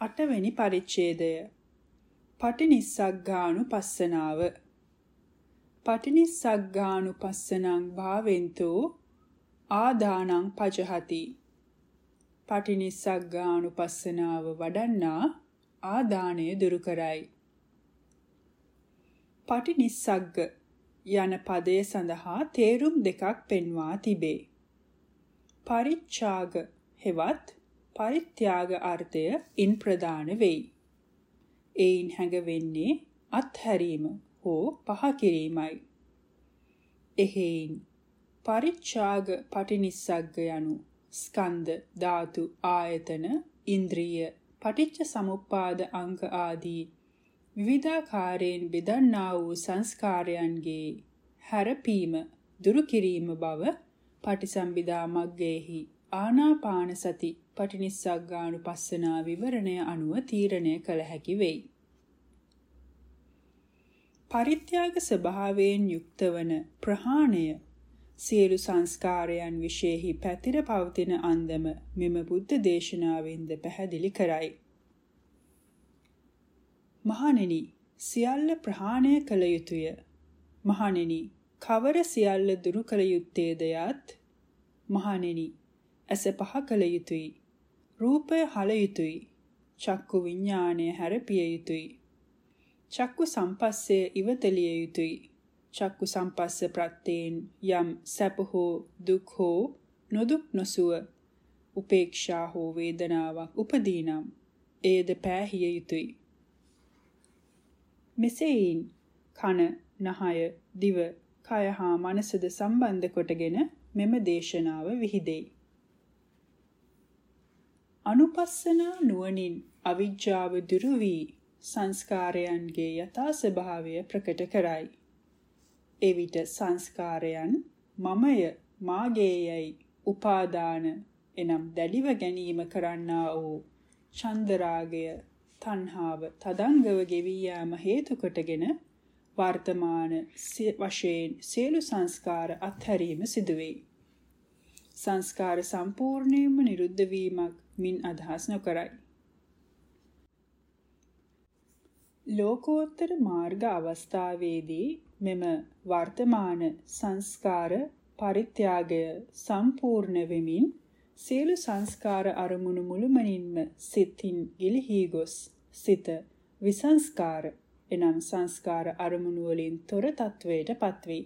අටවෙනි පරිච්ඡේදය. පටිනිස්සග්ගානුපස්සනාව. පටිනිස්සග්ගානුපස්සනං භාවෙන්තෝ ආදානං පජහති. පටිනිස්සග්ගානුපස්සනාව වඩන්නා ආදානය දුරු කරයි. පටිනිස්සග්ග යන පදය සඳහා තේරුම් දෙකක් පෙන්වා තිබේ. පරිච්ඡාග හෙවත් පරිත්‍යාග අර්ථය ඉන් ප්‍රදාන වෙයි. එයින් හැඟවෙන්නේ අත්හැරීම හෝ පහ කිරීමයි. එහෙයින් පරිච්ඡාග පටිනිස්සග්ග යනු ස්කන්ධ ධාතු ආයතන ඉන්ද්‍රිය පටිච්ච සමුප්පාද අංග ආදී විවිධාකාරයෙන් බෙදන්නා වූ සංස්කාරයන්ගේ හැරපීම දුරු කිරීම බව පටිසම්භිදා මග්ගයේහි ආනාපාන සති පටිනිස්සග්ගානුපස්සනා විවරණය අනුව තීරණය කළ හැකි වෙයි. පරිත්‍යාග ස්වභාවයෙන් යුක්ත වන ප්‍රහාණය සියලු සංස්කාරයන් විශේෂෙහි පැතිර පවතින අන්දම මෙම බුද්ධ දේශනාවෙන්ද පැහැදිලි කරයි. මහණෙනි සියල්ල ප්‍රහාණය කළ යුතුය. මහණෙනි කවර සියල්ල දුරු කළ යුත්තේද යත් මහණෙනි ඇස පහ කළ යුතුය. රූපය හල යුතුය. චක්කු විඥාණය හැරපිය යුතුය. චක්කු සම්පස්සේ ඉවතලිය යුතුය. චක්කු සම්පස්ස ප්‍රත්‍යයෙන් යම් සැප හෝ දුක් හෝ නොදුක් නොසුව උපේක්ෂා හෝ වේදනාවක් උපදීනම් එයද පෑහිය යුතුය. මෙසේයින් කන, නහය, දිව, කය හා මනසද සම්බන්ධ කොටගෙන මෙම දේශනාව විහිදෙයි. අනුපස්සනා නුවණින් අවිජ්ජාව දුරු වී සංස්කාරයන්ගේ යථා ස්වභාවය ප්‍රකට කරයි. එවිට සංස්කාරයන් මමය මාගේයයි උපාදාන එනම් දැඩිව ගැනීම කරන්නා වූ චන්දරාගය තණ්හාව තදංගව ගෙවී යාම හේතු කොටගෙන වර්තමාන වශයෙන් සියලු සංස්කාර අත්හැරීම සිදුවේ. සංස්කාර සම්පූර්ණයෙන්ම නිරුද්ධ වීමක් මින් අදහස් නොකරයි. ලෝකෝත්තර මාර්ග අවස්ථාවේදී මෙම වර්තමාන සංස්කාර පරිත්‍යාගය සම්පූර්ණ වෙමින් සියලු සංස්කාර අරමුණු මුළුමනින්ම සිතින් ගිලිහි ගොස් සිත විසංස්කාර එනම් සංස්කාර අරමුණු වලින් තොර තත්වයට පත්වේ.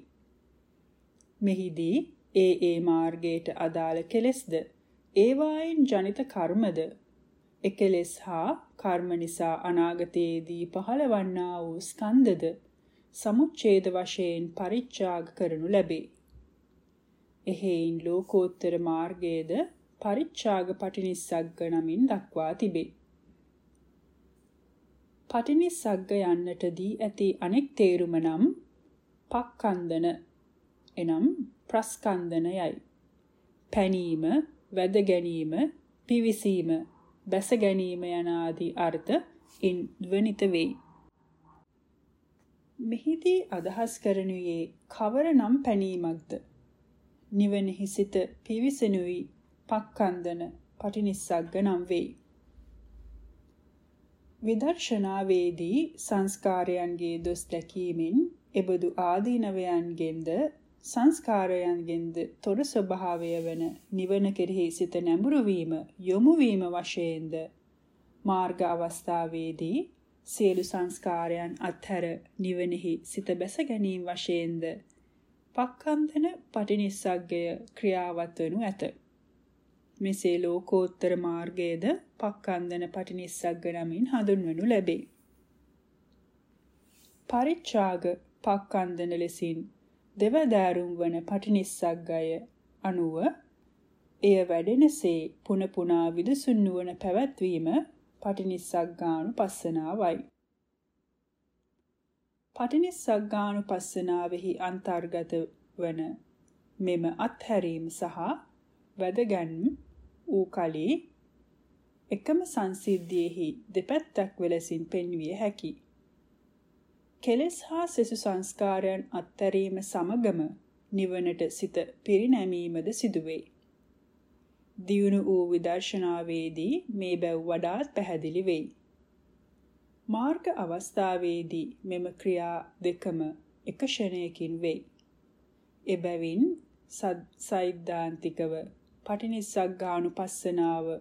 මෙහිදී ඒ ඒ මාර්ගයට අදාළ කෙලෙස්ද ඒවායින් ජනිත කර්මද එකලෙස් හා කර්ම නිසා අනාගතයේදී පහළවන්නා වූ ස්කන්ධද සමුච්ඡේද වශයෙන් පරිත්‍යාග කරනු ලැබේ. එහෙයින් ලෝකෝත්තර මාර්ගයේද පරිත්‍යාග පටිනිස්සග්ග නමින් දක්වා තිබේ. පටිනිස්සග්ග යන්නට දී ඇති අනෙක් තේරුම නම් පක්කන්දන එනම් ප්‍රස්කන්දනයයි. පැනීම වැද ගැනීම, පිවිසීම, බැස ගැනීම යන ආදී අර්ථ ඉන් ද්වනිත වෙයි. මෙහිදී අදහස් කරනුයේ කවරනම් පැනීමක්ද? නිවනෙහි සිට පිවිසෙනුයි පක්කන්දන පටිනිස්සග්ග නම් වෙයි. විදර්ශනාවේදී සංස්කාරයන්ගේ දොස් දැකීමෙන් එබඳු ආදීනවයන්ගෙන්ද සංස්කාරයන්ගෙන්ද තොර ස්වභාවය වන නිවන කෙරෙහි සිත නැඹුරු වීම යොමු වීම වශයෙන්ද මාර්ග අවස්ථාවේදී සියලු සංස්කාරයන් අත්හැර නිවනෙහි සිත බැස ගැනීම වශයෙන්ද පක්ඛන්දන පටිනිස්සග්ගය ක්‍රියාවත් වනු ඇත. මෙසේ ලෝකෝත්තර මාර්ගයේද පක්ඛන්දන පටිනිස්සග්ග නමින් හඳුන්වනු ලැබේ. පරිච්ඡාග පක්ඛන්දන ලෙසින් දෙවදෑරුම් වන පටිනිස්සග්ගය අනුව එය වැඩෙනසේ පුන පුනා විදසුන් නුවණ පැවැත්වීම පටිනිස්සග්ගානුපස්සනාවයි. පටිනිස්සග්ගානුපස්සනාවෙහි අන්තර්ගත වන මෙම අත්හැරීම සහ වැදගැන්ම ඌ කලී එකම සංසිද්ධියෙහි දෙපැත්තක් වෙලසින් පෙන්විය හැකියි. කෙලෙස් හා සෙසු සංස්කාරයන් අත්හැරීම සමගම නිවනට සිත පිරිනැමීමද සිදුවේ. දියුණු වූ විදර්ශනාවේදී මේ බැව් වඩාත් පැහැදිලි වෙයි. මාර්ග අවස්ථාවේදී මෙම ක්‍රියා දෙකම එක ෂණයකින් වෙයි. එබැවින් සෛද්ධාන්තිකව පටිනිස්සග්ගානුපස්සනාව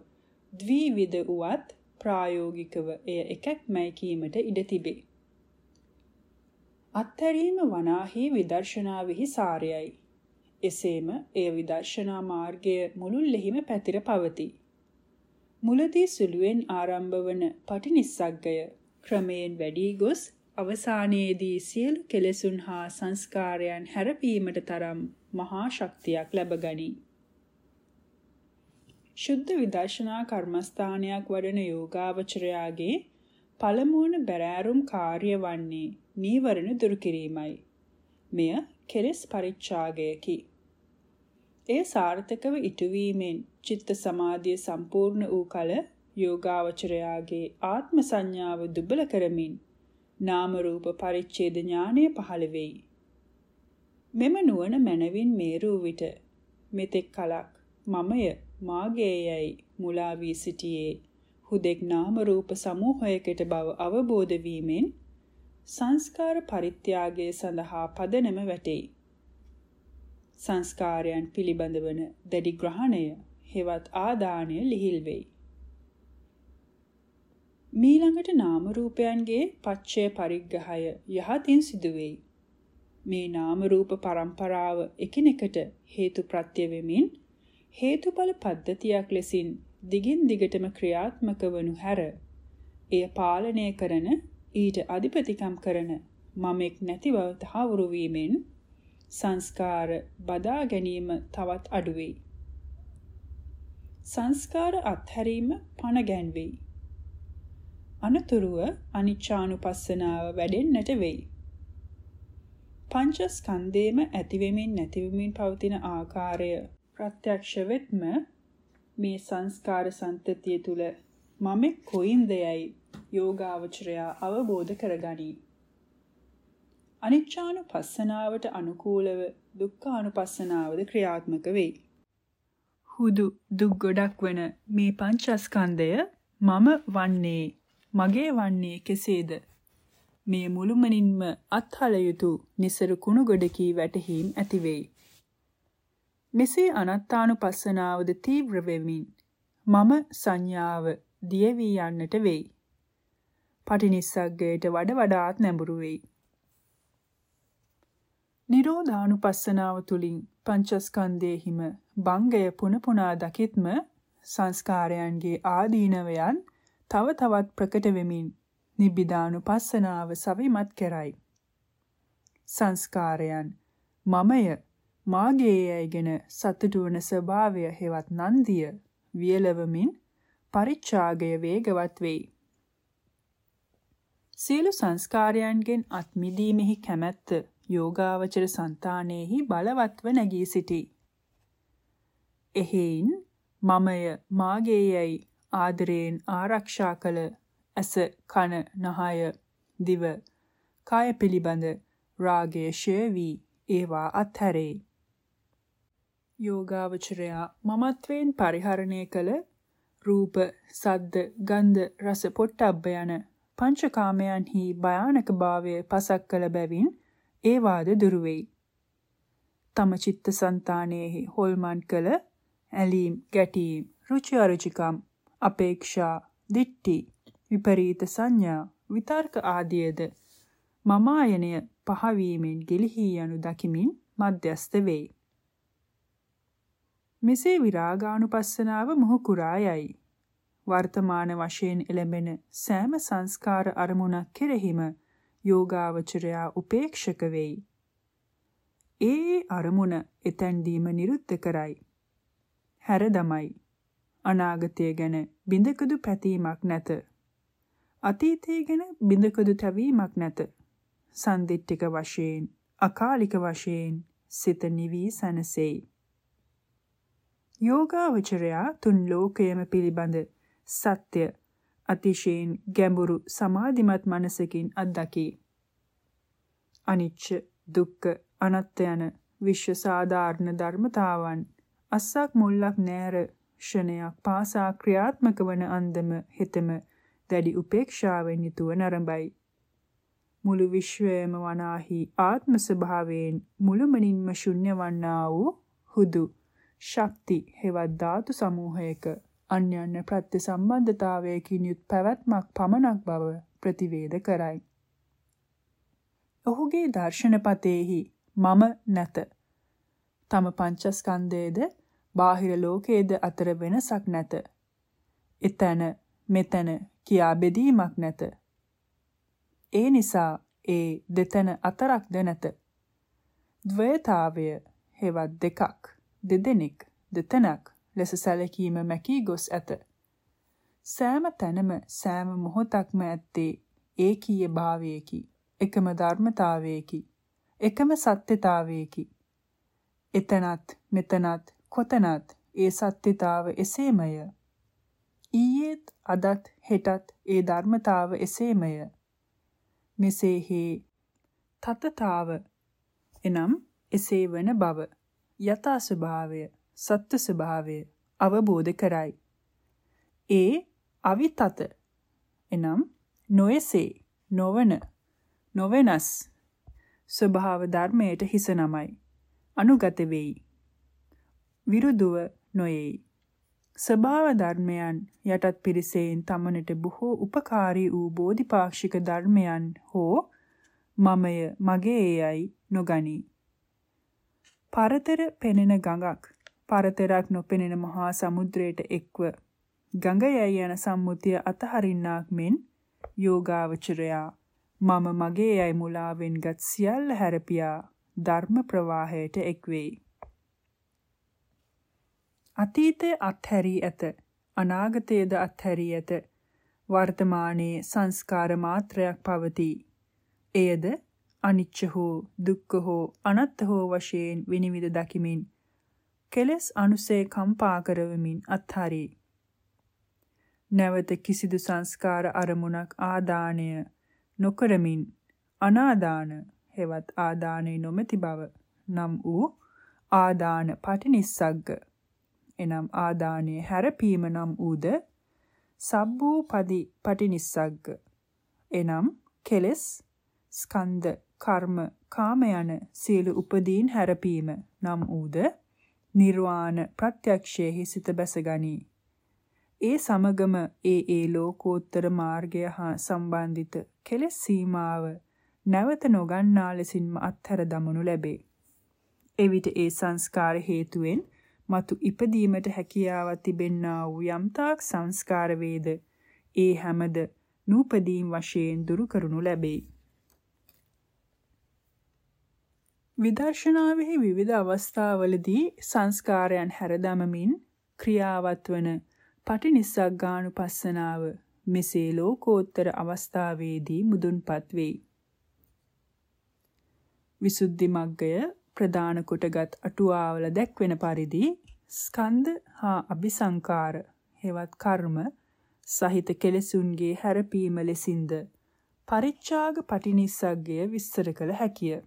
ද්විවිධ උවත් ප්‍රායෝගිකව එය එකක්මයි කීමට ඉඩ තිබේ. අත්හැරීම වනාහි විදර්ශනාවෙහි සාරයයි. එසේම එය විදර්ශනා මාර්ගය මුළුල්ලෙහිම පැතිර පවතී. මුලදී සුළුවෙන් ආරම්භ වන පටිනිස්සග්ගය ක්‍රමයෙන් වැඩි ගොස් අවසානයේදී සියලු කෙලෙසුන් හා සංස්කාරයන් හැරපීමට තරම් මහා ශක්තියක් ලැබගනී. ශුද්ධ විදර්ශනා කර්මස්ථානයක් වඩන යෝගාවචරයාගේ පළමුවන බැරෑරුම් කාර්ය වන්නේ නීවරණ දුරු කිරීමයි. මෙය කෙලෙස් පරිච්ඡාගයකි. එය සාර්ථකව ඉටුවීමෙන් චිත්ත සමාධිය සම්පූර්ණ වූ කල යෝගාවචරයාගේ ආත්ම සංඥාව දුබල කරමින් නාම රූප පරිච්ඡේද ඥානය පහළ වෙයි. මෙම නුවණ මනවින් මේරූ විට මෙතෙක් කලක් මමය මාගේයයි මුලා වී සිටියේ හුදෙක් නාම රූප සමූහයකට බව අවබෝධ වීමෙන් සංස්කාර පරිත්‍යාගය සඳහා පදනම වැටේ. සංස්කාරයන් පිළිබඳවන දැඩි ග්‍රහණය හෙවත් ආදානය ලිහිල් වෙයි. මීළඟට නාම රූපයන්ගේ පච්චය පරිග්‍රහය යහතින් සිදුවේයි. මේ නාම රූප පරම්පරාව එකිනෙකට හේතු ප්‍රත්‍ය වෙමින් හේතුඵල පද්ධතියක් ලෙසින් දිගින් දිගටම ක්‍රියාත්මක වනු හැර එය පාලනය කරන ඊට අධිපතිකම් කරන මමෙක් නැති බව තහවුරු වීමෙන් සංස්කාර බදා ගැනීම තවත් අඩු වෙයි. සංස්කාර අත්හැරීම පණ ගැන්වෙයි. අනතුරුව අනිච්චානුපස්සනාව වැඩෙන්නට වෙයි. පංචස්කන්ධේම ඇතිවෙමින් නැතිවෙමින් පවතින ආකාරය ප්‍රත්‍යක්ෂ වෙත්ම මේ සංස්කාර සන්තතිය තුල මමෙක් කොයින්දයයි යෝගාවචරයා අවබෝධ කරගනී. අනිච්චානුපස්සනාවට අනුකූලව දුක්ඛානුපස්සනාවද ක්‍රියාත්මක වෙයි. හුදු දුක් ගොඩක් වන මේ පංචස්කන්ධය මම වන්නේ මගේ වන්නේ කෙසේද? මේ මුළුමනින්ම අත්හල යුතු નિසරු කුණු ගොඩකී වැටහීම් ඇති වෙයි. මෙසේ අනත්තානුපස්සනාවද තීව්‍ර වෙමින් මම සංඥාව දිය වී යන්නට වෙයි. පටිනිස්සග්ගයට වඩ වඩාත් නැඹුරු වෙයි. නිරෝධානුපස්සනාව තුලින් පංචස්කන්ධයේහිම බංගය පුන පුනා දකිත්ම සංස්කාරයන්ගේ ආදීනවයන් තව තවත් ප්‍රකට වෙමින් නිබ්බිදානුපස්සනාව සවිමත් කරයි. සංස්කාරයන් මමය මාගේ යයිගෙන සතුටු වන ස්වභාවය හෙවත් නන්දිය වියලවමින් පරිත්‍යාගය වේගවත් වෙයි. සියලු සංස්කාරයන්ගෙන් අත් මිදීමෙහි කැමැත්ත යෝගාවචර సంతානෙහි බලවත්ව නැගී සිටී. එහෙයින් මමය මාගේයයි ආදරයෙන් ආරක්ෂා කළ ඇස කන නහය දිව කාය පිළිබඳ රාගය ෂේවි ඒවා අත්හැරේ. යෝගාවචරයා මමත්වයෙන් පරිහරණය කළ රූප, සද්ද, ගන්ධ, රස, පොට්ටබ්බ යන පංචකාමයන්හි භයානක භාවය පසක් කළ බැවින් ඒ වාද දුරු වෙයි. තම චිත්ත સંතානයේහි හොල්මන් කළ ඇලීම්, ගැටීම්, රුචි අරුචිකම්, අපේක්ෂා, දිට්ටි, විපරීත සංඥා, විතර්ක ආදියද මමායනය පහවීමෙන් ගිලිහී යනු දකිමින් මධ්‍යස්ත වෙයි. මෙසේ විරාගානුපස්සනාව මොහු කුරා යයි. වර්තමාන වශයෙන් එළඹෙන සෑම සංස්කාර අරමුණක් කෙරෙහිම යෝගාවචරයා උපේක්ෂක වෙයි. ඒ අරමුණ එතැන්දීම නිරුද්ධ කරයි. හැර දමයි. අනාගතය ගැන බිඳකදු පැතීමක් නැත. අතීතය ගැන බිඳකදු තැවීමක් නැත. සන්දිට්ඨික වශයෙන් අකාලික වශයෙන් සිත නිවි සනසෙයි. යෝගාවචරයා තුන් ලෝකයම පිළිබඳ සත්‍ය අතිශයින් ගැඹුරු සමාධිමත් මනසකින් අත්දකි. අනිච්ච දුක්ඛ අනත්ත යන විශ්ව සාධාරණ ධර්මතාවන් අස්සක් මුල්ලක් නෑර ක්ෂණයක් පාසා ක්‍රියාත්මක වන අන්දම හිතම දැඩි උපේක්ෂාවෙන් යුතුව නරඹයි. මුළු විශ්වයම වනාහි ආත්ම ස්වභාවයෙන් මුළුමනින්ම ශුන්‍ය වන්නා වූ හුදු ශක්ති හෙවත් ධාතු සමූහයක අන්‍යන්‍ය ප්‍රත්‍ය සම්බන්ධතාවයකින් යුත් පැවැත්මක් පමණක් බව ප්‍රතිවේද කරයි. ඔහුගේ දර්ශනපතේහි මම නැත. තම පංචස්කන්ධයේද බාහිර ලෝකයේද අතර වෙනසක් නැත. එතන මෙතන කියා බෙදීමක් නැත. ඒ නිසා ඒ දෙතන අතරක්ද නැත. ද්වයතාවය හෙවත් දෙකක් දෙදෙනෙක් දෙතනක් ලෙස සැලකීම මැකී ගොස් ඇත. සෑම තැනම සෑම මොහොතක්ම ඇත්තේ ඒකීය භාවයකි. එකම ධර්මතාවයකි. එකම සත්‍යතාවයකි. එතනත් මෙතනත් කොතනත් ඒ සත්‍යතාව එසේමය. ඊයේත් අදත් හෙටත් ඒ ධර්මතාව එසේමය. මෙසේ හේ තතතාව එනම් එසේ වන බව යථා ස්වභාවය සත්‍ය ස්වභාවය අවබෝධ කරයි. ඒ අවිතත එනම් නොයසේ නොවන නොවෙනස් ස්වභාව ධර්මයට හිස නමයි. අනුගත වෙයි. විරුදුව නොයේයි. ස්වභාව ධර්මයන් යටත් පිරිසෙන් තමනට බොහෝ උපකාරී වූ බෝධිපාක්ෂික ධර්මයන් හෝ මමය මගේ යයි නොගනී. පරතර පෙනෙන ගඟක්. පරතරක් නොපෙනෙන මහා සමුද්‍රයට එක්ව. ගඟ යයි යන සම්මුතිය අතහරින්නාක් මෙන් යෝගාවචරයා. මම මගේ යයි මුලාවෙන්ගත් සියල්ල හැරපියා. ධර්ම ප්‍රවාහයට එක්වෙයි. අතීතය අත්හැරී ඇත. අනාගතයේද අත්හැරී ඇත. වර්තමානයේ සංස්කාර මාත්‍රයක් පවතී. එයද අනිච්ච හෝ දුක්ඛ හෝ අනත්ත හෝ වශයෙන් විනිවිද දකිමින් කෙලස් අනුසේ කම්පා කරවමින් අත්හරී. නැවත කිසිදු සංස්කාර අරමුණක් ආදානය නොකරමින් අනාදාන හෙවත් ආදානය නොමැති බව නම් වූ ආදාන පටිනිස්සග්ග එනම් ආදානයේ හැරපීම නම් ඌද සබ්බූ පදි පටිනිස්සග්ග එනම් කෙලස් ස්කන්ධ කර්ම කාම යන සියලු උපදීන් හැරපීම නම් ඌද නිර්වාණ ප්‍රත්‍යක්ෂයේ සිත බැසගනී. ඒ සමගම ඒ ඒ ලෝකෝත්තර මාර්ගය හා සම්බන්ධිත කෙලෙස් සීමාව නැවත නොගන්නා ලෙසින්ම අත්හැර දමනු ලැබේ. එවිට ඒ සංස්කාර හේතුවෙන් මතු ඉපදීමට හැකියාවක් තිබෙන්නා වූ යම්තාක් සංස්කාර වේද ඒ හැමද නූපදීම් වශයෙන් දුරු කරනු ලැබේ. විදර්ශනාවෙහි විවිධ අවස්ථාවලදී සංස්කාරයන් හැරදමමින් ක්‍රියාවත් වන පටිනිස්සග්ගානුපස්සනාව මෙසේ ලෝකෝත්තර අවස්ථාවේදී මුදුන්පත් වෙයි. විසුද්ධි මග්ගය ප්‍රදාන කොටගත් අටුවාවල දැක්වෙන පරිදි ස්කන්ධ හා අபிසංකාර හෙවත් කර්ම සහිත කෙලෙසුන්ගේ හැරපීම ලෙසින්ද පරිච්ඡාග පටිනිස්සග්ගය විස්තර කළ හැකිය.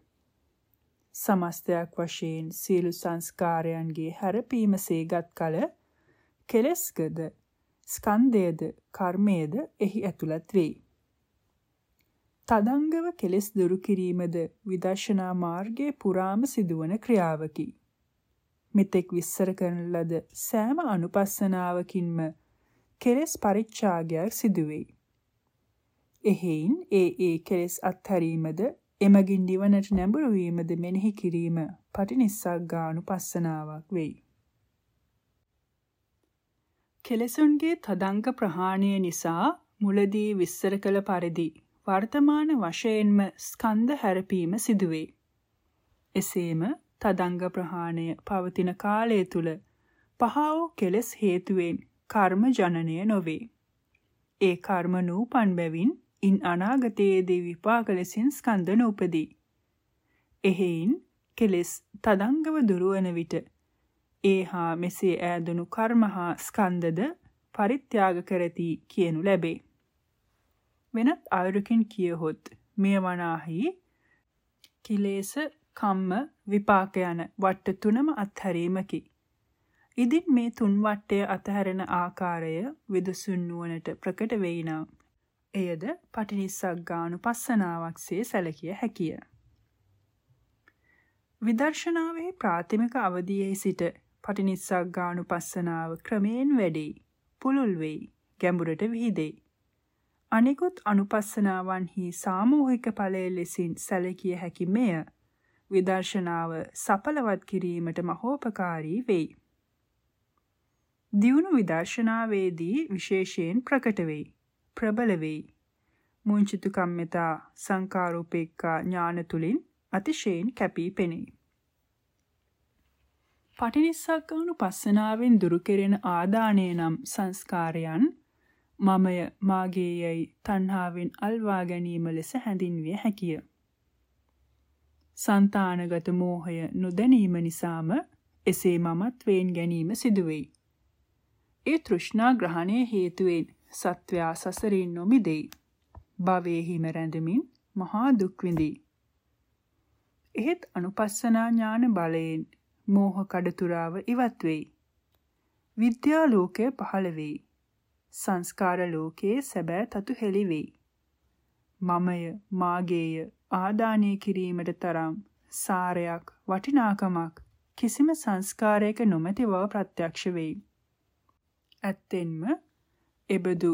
සමස්තයක් වශයෙන් සියලු සංස්කාරයන්ගේ හැරපීමසේගත් කල කෙලස්කද ස්කන්ධයේද කර්මයේද එහි ඇතුළත් වෙයි. තදංගව කෙලස් දුරු කිරීමද විදර්ශනා මාර්ගයේ පුරාම සිදුවන ක්‍රියාවකි. මෙතෙක් විස්තර කරන ලද සෑම අනුපස්සනාවකින්ම කෙලස් පරිච්ඡාගයක් සිදුවෙයි. එහෙයින් ඒ ඒ කෙලස් අත්හැරීමද එමගින් නිවනට නැඹුරු වීමද මෙනෙහි කිරීම පටිනිස්සග්ගානුපස්සනාවක් වෙයි. කෙලසුන්ගේ තදංග ප්‍රහාණය නිසා මුලදී විස්තර කළ පරිදි වර්තමාන වශයෙන්ම ස්කන්ධ හැරපීම සිදුවේ. එසේම තදංග ප්‍රහාණය පවතින කාලය තුල පහ වූ කෙලස් හේතුවෙන් කර්ම ජනනය නොවේ. ඒ කර්ම නූපන් බැවින් ඉන් අනාගතයේදී විපාක ලෙසින් ස්කන්ධ නූපදී. එහෙයින් කෙලෙස් තදංගව දුරවන විට ඒ හා මෙසේ ඈදුණු කර්ම හා ස්කන්ධද පරිත්‍යාග කරති කියනු ලැබේ. වෙනත් අයුරකින් කියහොත් මෙය වනාහි කිලේශ කම්ම විපාක යන වට තුනම අත්හැරීමකි. ඉදින් මේ තුන් වටය අතහැරෙන ආකාරය විදසුන් නුවණට ප්‍රකට වෙයි නම් එයද පටිනිස්සග්ගානුපස්සනාවක්සේ සැලකිය හැකිය. විදර්ශනාවේ ප්‍රාථමික අවධියේ සිට පටිනිස්සග්ගානුපස්සනාව ක්‍රමයෙන් වැඩි, පුළුල් වෙයි, ගැඹුරට විහිදෙයි. අනිකුත් අනුපස්සනාවන්හි සාමූහික ඵලයේ ලෙසින් සැලකිය හැකි මෙය විදර්ශනාව සඵලවත් කිරීමට මහෝපකාරී වෙයි. දියුණු විදර්ශනාවේදී විශේෂයෙන් ප්‍රකට වෙයි. ප්‍රබල වෙයි. මුංචිතුකම්මිතා සංකාරූපේක්ඛා ඥාන තුලින් අතිශයින් කැපී පෙනේ. පටිනිස්සග්ගානුපස්සනාවෙන් දුරු කෙරෙන ආදානය නම් සංස්කාරයන් මමය මාගේයයි තණ්හාවෙන් අල්වා ගැනීම ලෙස හැඳින්විය හැකිය. సంతානගත මෝහය නොදැනීම නිසාම එසේ මමත්වයෙන් ගැනීම සිදුවෙයි. ඒ තෘෂ්ණා ග්‍රහණය හේතුවෙන් සත්වයා සසරින් නොමිදෙයි. භවයේහිම රැඳෙමින් මහා දුක් විඳී. එහෙත් අනුපස්සනා ඥාන බලයෙන් මෝහ කඩතුරාව ඉවත් වෙයි. විද්‍යා ලෝකය පහළ වෙයි. සංස්කාර ලෝකයේ සැබෑ තතු හෙළි වෙයි. මමය මාගේය ආදානය කිරීමට තරම් සාරයක් වටිනාකමක් කිසිම සංස්කාරයක නොමැති බව ප්‍රත්‍යක්ෂ වෙයි. ඇත්තෙන්ම එබඳු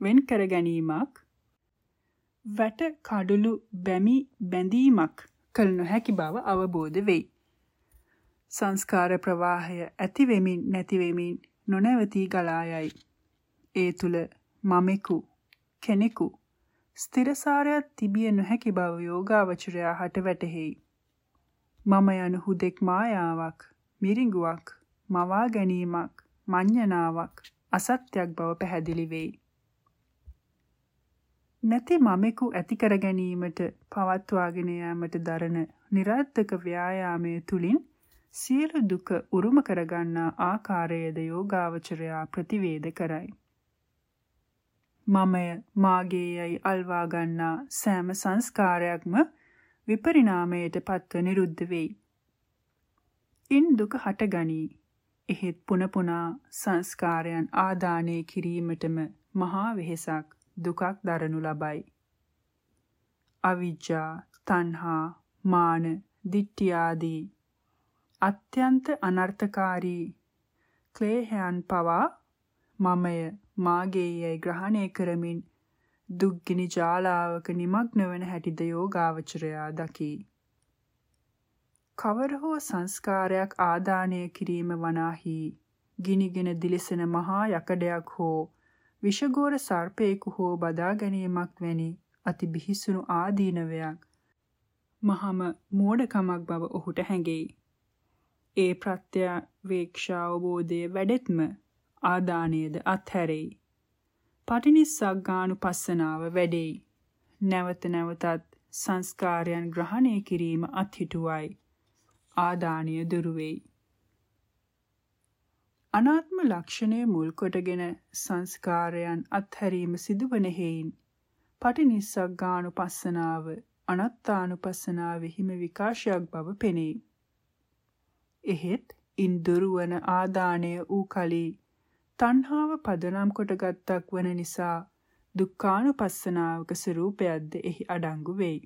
වෙන් කර ගැනීමක් වැට කඩළු බැමි බැඳීමක් කළ නොහැකි බව අවබෝධ වෙයි. සංස්කාර ප්‍රවාහය ඇති වෙමින් නැති වෙමින් නොනවතී ගලා යයි. ඒ තුල මමෙකු කෙනෙකු ස්ථිරසාරයක් තිබිය නොහැකි බව යෝගාවචරයා හට වැටහෙයි. මම යන හුදෙක් මායාවක්, මිරිඟුවක්, මවා ගැනීමක්, මඤ්ඤණාවක්, අසත්‍යක් බව පැහැදිලි වෙයි. නැති මමෙකු ඇති කර ගැනීමට පවත්වාගෙන යාමට දරන નિરර්ථක ව්‍යායාමයේ තුලින් සියලු දුක උරුම කරගන්නා ආකාරයද යෝගාවචරයා ප්‍රතිවේද කරයි. මමය මාගේයයි අල්වා ගන්නා සෑම සංස්කාරයක්ම විපරිණාමයට පත්ව නිරුද්ධ වෙයි. ඉන් දුක හටගනී. එහෙත් පුන පුනා සංස්කාරයන් ආදානය කිරීමටම මහා වෙහෙසක් දුකක් දරනු ලබයි. අවිජ්ජා, තණ්හා, මාන, දිට්ඨිය ආදී අත්‍යන්ත අනර්ථකාරී ක්ලේහයන් පවා මමය මාගේයයි ග්‍රහණය කරමින් දුක්ගිනි ජාලාවක නිමග්න වන හැටිද යෝගාවචරයා දකි. කවර හෝ සංස්කාරයක් ආදානය කිරීම වනාහි ගිනිගෙන දිලිසෙන මහා යකඩයක් හෝ විෂගෝර සර්පයෙකු හෝ බදා ගැනීමක් වැනි අති බිහිසුණු ආදීනවයක් මහම මෝඩකමක් බව ඔහුට හැඟෙයි. ඒ ප්‍රත්‍යවේක්ෂාවබෝධය වැඩෙත්ම ආදානයේද අත්හැරෙයි. පටිනිස්සග්ගානුපස්සනාව වැඩෙයි. නැවත නැවතත් සංස්කාරයන් ග්‍රහණය කිරීම අත්හිටුවයි. ආදානය දුරු වෙයි. අනාත්ම ලක්ෂණය මුල් කොටගෙන සංස්කාරයන් අත්හැරීම සිදුවන හේයින් පටිනිස්සග්ගානුපස්සනාව අනත්තානුපස්සනාවෙහිම විකාශයක් බව පෙනේ. එහෙත් ඉන් දුරුවන ආදානය වූ කලී තණ්හාව පදනම් කොටගත්තක් වන නිසා දුක්ඛානුපස්සනාවක ස්වરૂපයක්ද එහි අඩංගු වෙයි.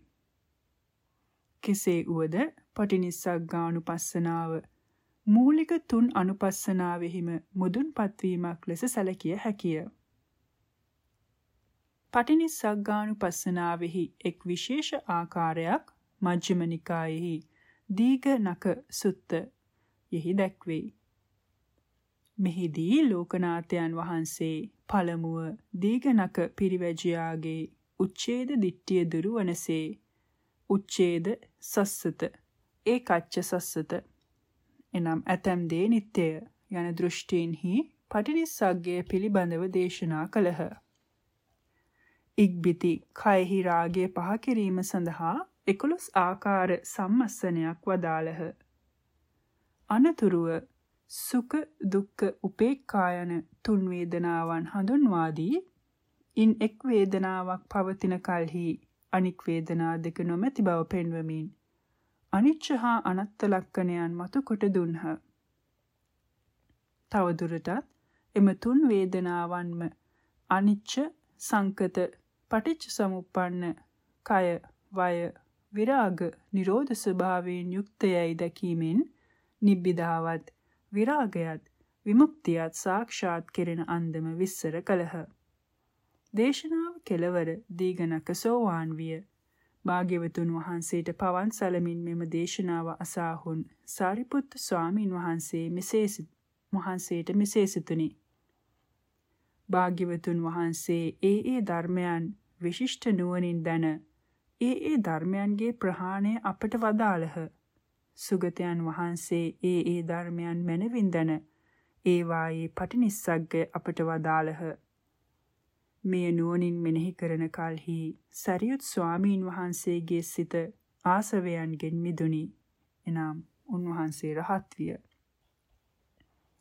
කෙසේ වුවද පටිනිස්සග්ගානුපස්සනාව මූලික තුන් අනුපස්සනාවෙහිම මුදුන්පත් වීමක් ලෙස සැලකිය හැකිය. පටිනිස්සග්ගානුපස්සනාවෙහි එක් විශේෂ ආකාරයක් මජ්ක්‍ධිම නිකායෙහි දීඝනක සුත්ත යෙහි දැක්වේ. මෙහිදී ලෝකනාථයන් වහන්සේ පළමුව දීඝනක පිරිවැජියාගේ උච්ඡේද දිට්ඨිය දුරු වනසේ උච්ඡේද සස්සත ඒකච්ච සස්සත එනම් ඇතම් දේ නිට්ටය යන දෘෂ්ටීන්හි පටිනිස්සග්ගය පිළිබඳව දේශනා කළහ. ඉක්බිති කයෙහි රාගය පහ කිරීම සඳහා 11 ආකාර සම්මස්සනයක් වදාළහ. අනතුරුව සුඛ දුක්ඛ උපේක්ඛා යන තුන් වේදනාවන් හඳුන්වා දී ඉන් එක් වේදනාවක් පවතින කලෙහි අනික් වේදනා දෙක නොමැති බව පෙන්වමින් අනිච්ච හා අනත්ත ලක්ෂණයන් මතු කොට දුන්හ. තවදුරටත් එම තුන් වේදනාවන්ම අනිච්ච සංකත පටිච්ච සමුප්පන්න කය වය විරාග නිරෝධ ස්වභාවයෙන් යුක්තයයි දැකීමෙන් නිබ්බිදාවත් විරාගයත් විමුක්තියත් සාක්ෂාත් කෙරෙන අන්දම විස්සර කළහ. දේශනාව කෙලවර දීගණක සෝවාන් විය. භාග්‍යවතුන් වහන්සේට පවන් සලමින් මෙම දේශනාව අසාහුන් සාරිපුත්ත ස්වාමීන් වහන්සේ මෙසේ වහන්සේට මෙසේ සිතුනි. භාග්‍යවතුන් වහන්සේ ඒ ඒ ධර්මයන් විශිෂ්ට නුවණින් දැන ඒ ඒ ධර්මයන්ගේ ප්‍රහාණය අපට වදාළහ. සුගතයන් වහන්සේ ඒ ඒ ධර්මයන් මැනවින් දැන ඒවායේ පටිනිස්සග්ග අපට වදාළහ. මෙය නුවණින් මෙනෙහි කරන කලෙහි සරියුත් ස්වාමීන් වහන්සේගේ සිත ආසවයන්ගෙන් මිදුනි. එනම් උන්වහන්සේ රහත් විය.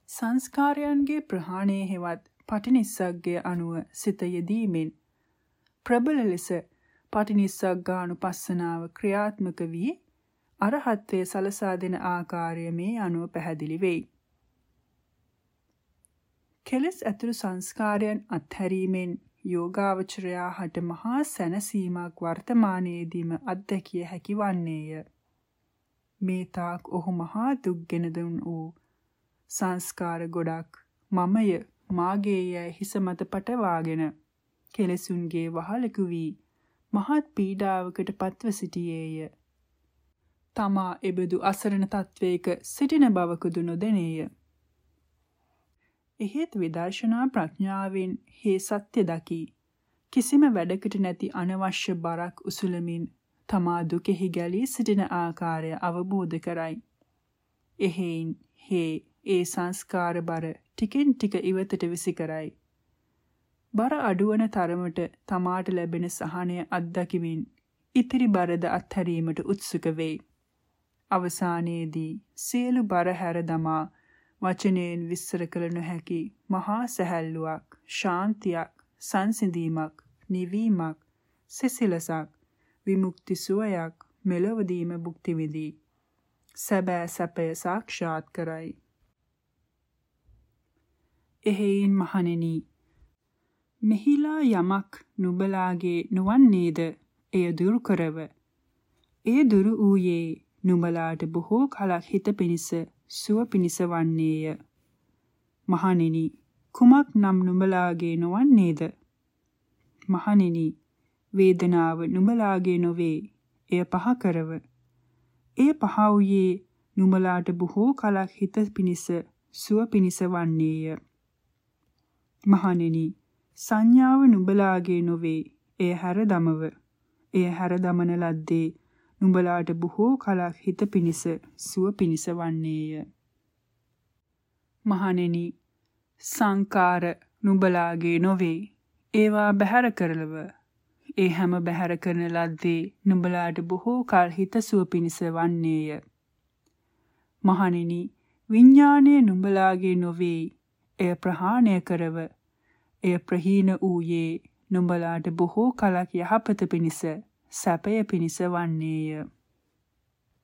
සංස්කාරයන්ගේ ප්‍රහාණය හෙවත් පටිනිස්සග්ගය අනුව සිත යෙදීමෙන් ප්‍රබල ලෙස පටිනිස්සග්ගානුපස්සනාව ක්‍රියාත්මක වී අරහත්ත්වයේ සලසා දෙන ආකාරය මේ අනුව පැහැදිලි වෙයි. කෙලස් ඇතුළු සංස්කාරයන් අත්හැරීමෙන් යෝගාවචරයා හට මහා සැනසීමක් වර්තමානයේදීම අත්දැකිය හැකි වන්නේය. මේ තාක් ඔහු මහා දුක්ගෙන දුන් වූ සංස්කාර ගොඩක් මමය මාගේය හිස මත පටවාගෙන කෙලසුන්ගේ වහලකු වී මහත් පීඩාවකට පත්ව සිටියේය. තමා එබඳු අසරණ තත්වයක සිටින බවකුදු නොදෙනේය. එහෙත් විදර්ශනා ප්‍රඥාවෙන් හේ සත්‍ය දකි. කිසිම වැඩකට නැති අනවශ්‍ය බරක් උසුලමින් තමා දුකෙහි ගැලී සිටින ආකාරය අවබෝධ කරයි. එහෙයින් හේ ඒ සංස්කාර බර ටිකෙන් ටික ඉවතට විසි කරයි. බර අඩුවන තරමට තමාට ලැබෙන සහනය අත්දකිමින් ඉතිරි බරද අත්හැරීමට උත්සුක වෙයි. අවසානයේදී සියලු බර හැර දමා වචනයෙන් විස්තර කළ නොහැකි මහා සැහැල්ලුවක් ශාන්තියක් සංසිඳීමක් නිවීමක් සෙසිලසක් විමුක්ති සුවයක් මෙලොවදීම භුක්ති විඳී සැබෑ සැපය සාක්ෂාත් කරයි. එහෙයින් මහණෙනි මෙහිලා යමක් නුඹලාගේ නොවන්නේද? එය දුරු කරව. එය දුරු වූයේ නුඹලාට බොහෝ කලක් හිත පිනිස සුව පිණිස වන්නේය. මහණෙනි කුමක් නම් නුඹලාගේ නොවන්නේද? මහණෙනි වේදනාව නුඹලාගේ නොවේ. එය පහ කරව. එය පහ වූයේ නුඹලාට බොහෝ කලක් හිත පිණිස සුව පිණිස වන්නේය. මහණෙනි සංඥාව නුඹලාගේ නොවේ. එය හැර දමව. එය හැර දමන ලද්දේ නුඹලාට බොහෝ කලක් හිත පිනිස සුව පිනිස වන්නේය. මහණෙනි සංකාර නුඹලාගේ නොවේ. ඒවා බැහැර කරලව. ඒ හැම බැහැර කරන ලද්දේ නුඹලාට බොහෝ කල හිත සුව පිනිස වන්නේය. මහණෙනි විඥානයේ නුඹලාගේ නොවේ. එය ප්‍රහාණය කරව. එය ප්‍රහීන වූයේ නුඹලාට බොහෝ කලක් යහපත පිණිස සැපය පිණිස වන්නේය.